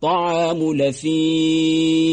طعام لثيم.